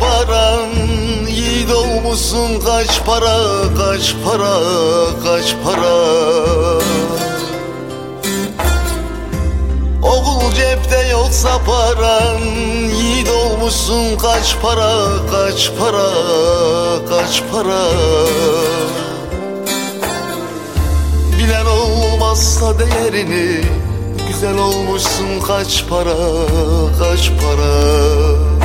paran Yiğit olmuşsun kaç para kaç para kaç para. Okul cepte yoksa paran Yiğit olmuşsun kaç para kaç para kaç para. Bilen olmazsa değerini Güzel olmuşsun kaç para kaç para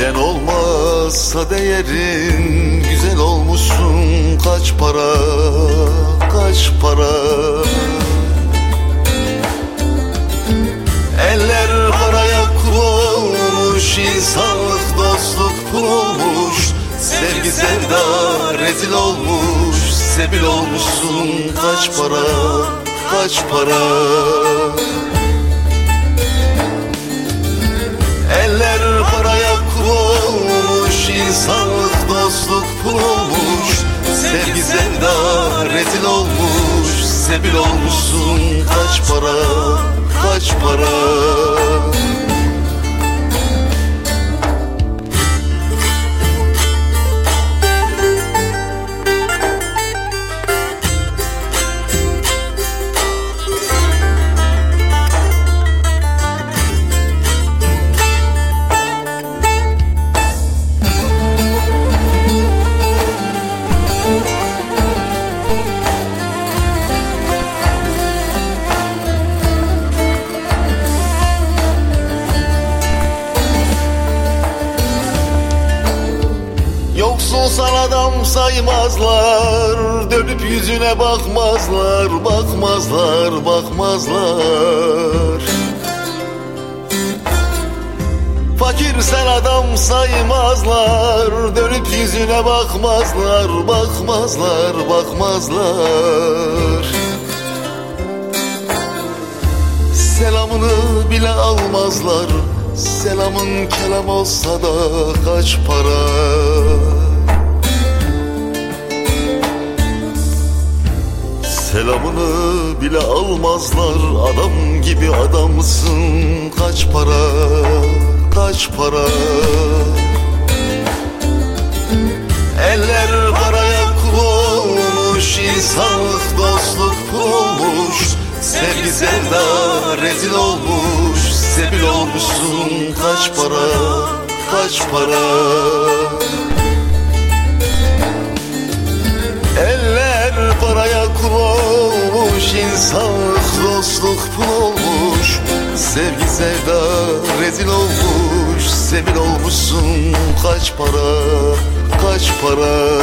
Bilen olmazsa değerin Güzel olmuşsun kaç para kaç para? Eller paraya kul olmuş insanlık dostluk kul olmuş Sevgi sevda rezil olmuş Sebil olmuşsun kaç para kaç para Sebil olmuşsun. Kaç para kaç para Yoksulsan adam saymazlar Dönüp yüzüne bakmazlar Bakmazlar, bakmazlar. Fakirsen adam saymazlar Dönüp yüzüne bakmazlar Bakmazlar, bakmazlar. Selamını bile almazlar Selamın kelam olsa da kaç para Selamını bile almazlar. Adam gibi adamsın. Kaç para Kaç para? Eller paraya kul olmuş insanlık dostluk kul olmuş Sevgi sevda rezil olmuş. Sebil olmuşsun. Kaç para Kaç para olmuş insanlık dostluk pul olmuş Sevgi sevda rezil olmuş. Sebil olmuşsun kaç para Kaç para